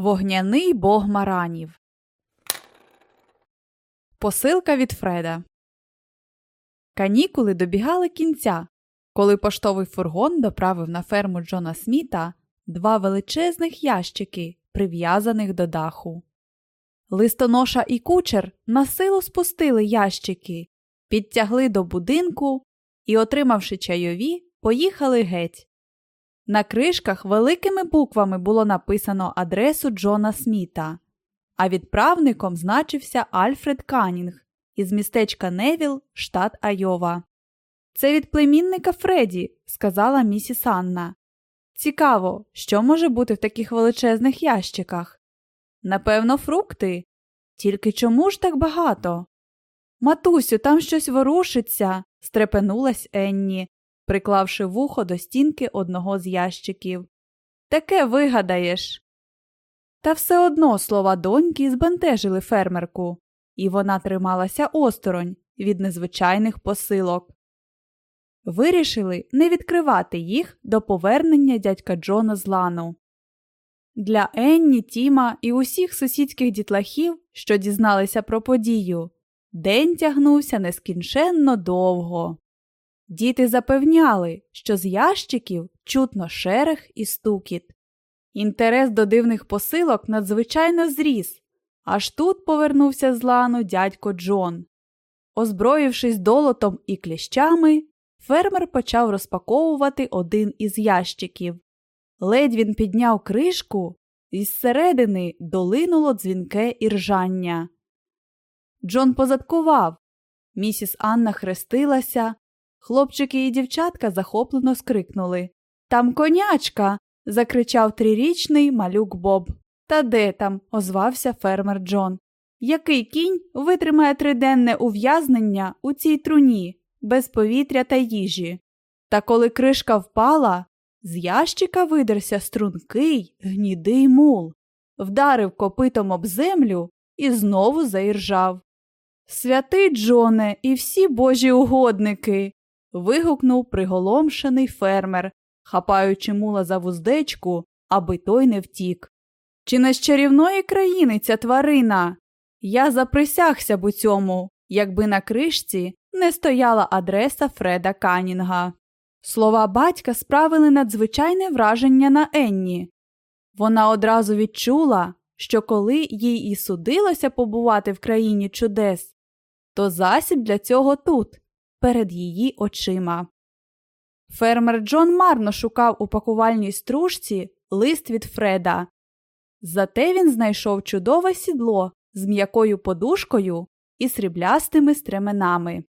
Вогняний бог маранів. Посилка від Фреда. Канікули добігали кінця, коли поштовий фургон доправив на ферму Джона Сміта два величезних ящики, прив'язаних до даху. Листоноша і кучер на силу спустили ящики, підтягли до будинку і, отримавши чайові, поїхали геть. На кришках великими буквами було написано адресу Джона Сміта, а відправником значився Альфред Канінг із містечка Невіл, штат Айова. Це від племінника Фредді, сказала місіс Анна. Цікаво, що може бути в таких величезних ящиках? Напевно, фрукти. Тільки чому ж так багато? Матусю, там щось ворушиться, стрепенулась Енні, приклавши вухо до стінки одного з ящиків. Таке вигадаєш. Та все одно слова доньки збентежили фермерку, і вона трималася осторонь від незвичайних посилок. Вирішили не відкривати їх до повернення дядька Джона з лану. Для Енні, Тіма і усіх сусідських дітлахів, що дізналися про подію, день тягнувся нескінченно довго. Діти запевняли, що з ящиків чутно шерех і стукіт. Інтерес до дивних посилок надзвичайно зріс, аж тут повернувся з лану дядько Джон. Озброївшись долотом і кліщами, фермер почав розпаковувати один із ящиків. Ледь він підняв кришку, і зсередини долинуло дзвінке іржання. Джон позадкував. Місіс Анна хрестилася, Хлопчики і дівчатка захоплено скрикнули. Там конячка. закричав трирічний малюк Боб. Та де там? озвався фермер Джон. Який кінь витримає триденне ув'язнення у цій труні, без повітря та їжі? Та коли кришка впала, з ящика видерся стрункий, гнідий мул, вдарив копитом об землю і знову заіржав. Святий Джоне і всі божі угодники вигукнув приголомшений фермер, хапаючи мула за вуздечку, аби той не втік. Чи не з чарівної країни ця тварина? Я заприсягся б у цьому, якби на кришці не стояла адреса Фреда Канінга. Слова батька справили надзвичайне враження на Енні. Вона одразу відчула, що коли їй і судилося побувати в країні чудес, то засіб для цього тут, перед її очима. Фермер Джон марно шукав у пакувальній стружці лист від Фреда. Зате він знайшов чудове сідло з м'якою подушкою і сріблястими стременами.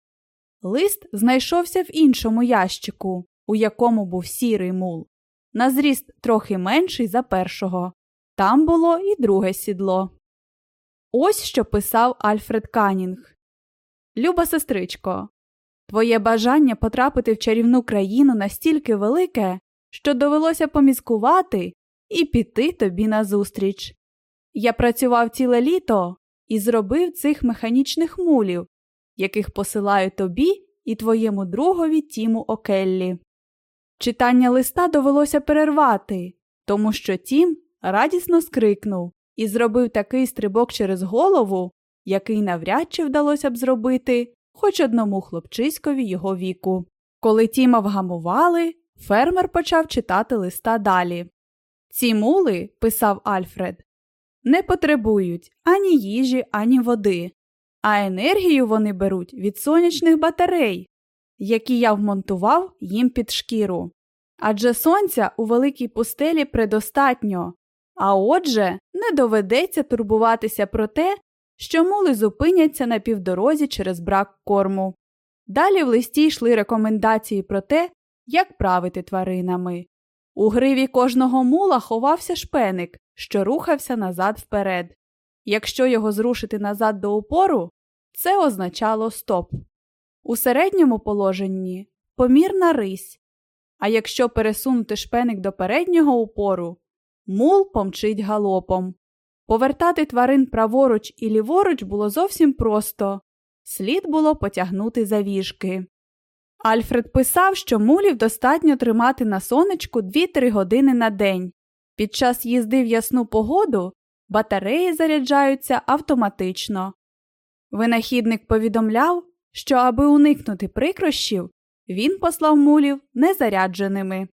Лист знайшовся в іншому ящику, у якому був сірий мул, на зріст трохи менший за першого. Там було і друге сідло. Ось що писав Альфред Канінг. Люба сестричко, Твоє бажання потрапити в чарівну країну настільки велике, що довелося поміскувати і піти тобі назустріч. Я працював ціле літо і зробив цих механічних мулів, яких посилаю тобі і твоєму другові Тіму Океллі. Читання листа довелося перервати, тому що Тім радісно скрикнув і зробив такий стрибок через голову, який навряд чи вдалося б зробити хоч одному хлопчиськові його віку. Коли Тіма вгамували, фермер почав читати листа далі. Ці мули, писав Альфред, не потребують ані їжі, ані води, а енергію вони беруть від сонячних батарей, які я вмонтував їм під шкіру. Адже сонця у великій пустелі предостатньо, а отже, не доведеться турбуватися про те, що мули зупиняться на півдорозі через брак корму. Далі в листі йшли рекомендації про те, як правити тваринами. У гриві кожного мула ховався шпеник, що рухався назад вперед. Якщо його зрушити назад до упору, це означало стоп. У середньому положенні помірна рись. А якщо пересунути шпеник до переднього упору, мул помчить галопом. Повертати тварин праворуч і ліворуч було зовсім просто слід було потягнути завіжки. Альфред писав, що мулів достатньо тримати на сонечку 2-3 години на день. Під час їзди в ясну погоду батареї заряджаються автоматично. Винахідник повідомляв, що аби уникнути прикрощів, він послав мулів незарядженими.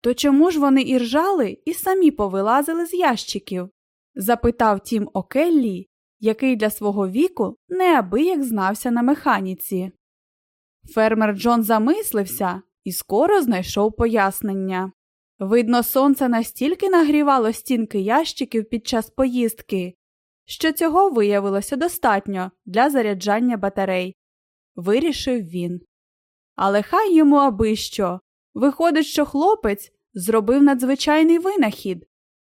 То чому ж вони і ржали і самі повилазили з ящиків? Запитав Тім Океллі, який для свого віку неабияк знався на механіці. Фермер Джон замислився і скоро знайшов пояснення. Видно, сонце настільки нагрівало стінки ящиків під час поїздки, що цього виявилося достатньо для заряджання батарей. Вирішив він. Але хай йому аби що. Виходить, що хлопець зробив надзвичайний винахід.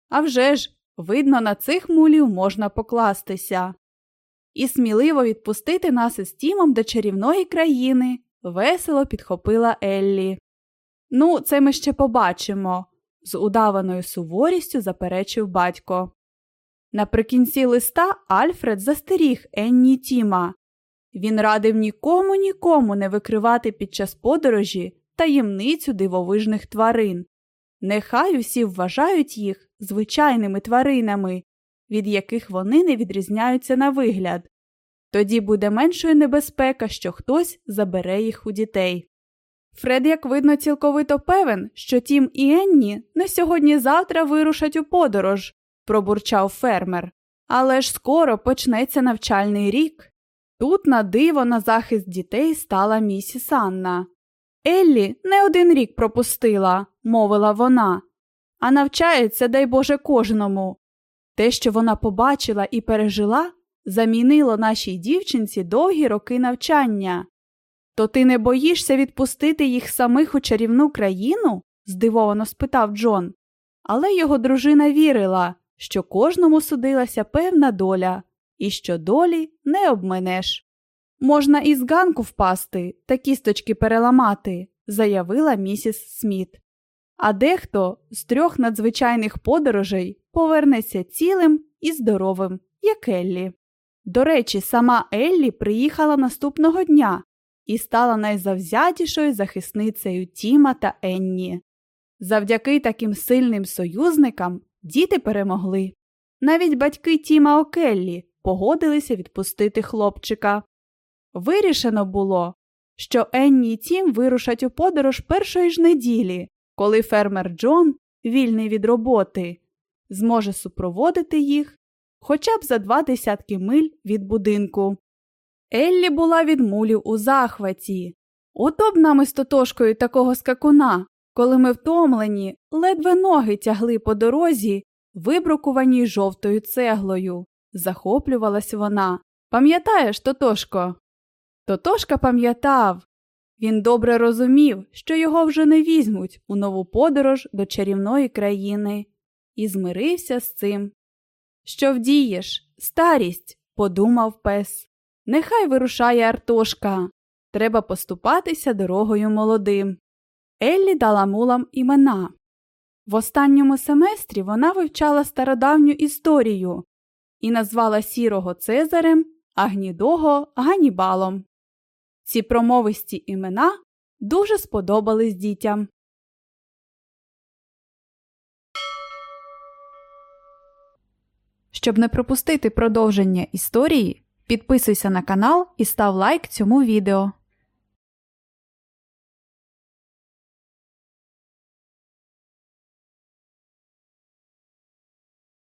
А вже ж, видно, на цих мулів можна покластися. І сміливо відпустити нас із Тімом до чарівної країни, весело підхопила Еллі. Ну, це ми ще побачимо, з удаваною суворістю заперечив батько. Наприкінці листа Альфред застеріг Енні Тіма. Він радив нікому нікому не викривати під час подорожі таємницю дивовижних тварин. Нехай усі вважають їх звичайними тваринами, від яких вони не відрізняються на вигляд. Тоді буде меншою небезпека, що хтось забере їх у дітей. Фред, як видно, цілковито певен, що Тім і Енні не сьогодні-завтра вирушать у подорож, пробурчав фермер. Але ж скоро почнеться навчальний рік. Тут на диво на захист дітей стала місіс Анна. Еллі не один рік пропустила, мовила вона, а навчається, дай Боже, кожному. Те, що вона побачила і пережила, замінило нашій дівчинці довгі роки навчання. То ти не боїшся відпустити їх самих у чарівну країну? здивовано спитав Джон. Але його дружина вірила, що кожному судилася певна доля, і що долі не обменеш. Можна із ганку впасти та кісточки переламати, заявила місіс Сміт. А дехто з трьох надзвичайних подорожей повернеться цілим і здоровим, як Еллі. До речі, сама Еллі приїхала наступного дня і стала найзавзятішою захисницею Тіма та Енні. Завдяки таким сильним союзникам діти перемогли. Навіть батьки Тіма Океллі погодилися відпустити хлопчика. Вирішено було, що Енні і Тім вирушать у подорож першої ж неділі, коли фермер Джон, вільний від роботи, зможе супроводити їх хоча б за два десятки миль від будинку. Еллі була від мулів у захваті. Ото б нам із тотошкою такого скакуна, коли ми втомлені, ледве ноги тягли по дорозі, вибрукуваній жовтою цеглою. Захоплювалась вона. Пам'ятаєш, Тотошко? Тотошка пам'ятав. Він добре розумів, що його вже не візьмуть у нову подорож до чарівної країни, і змирився з цим. Що вдієш? Старість, подумав пес. Нехай вирушає Артошка. Треба поступатися дорогою молодим. Еллі дала мулам імена. В останньому семестрі вона вивчала стародавню історію і назвала сірого Цезарем, а гнідого Ганібалом. Ці промовисті імена дуже сподобались дітям. Щоб не пропустити продовження історії, підписуйся на канал і став лайк цьому відео.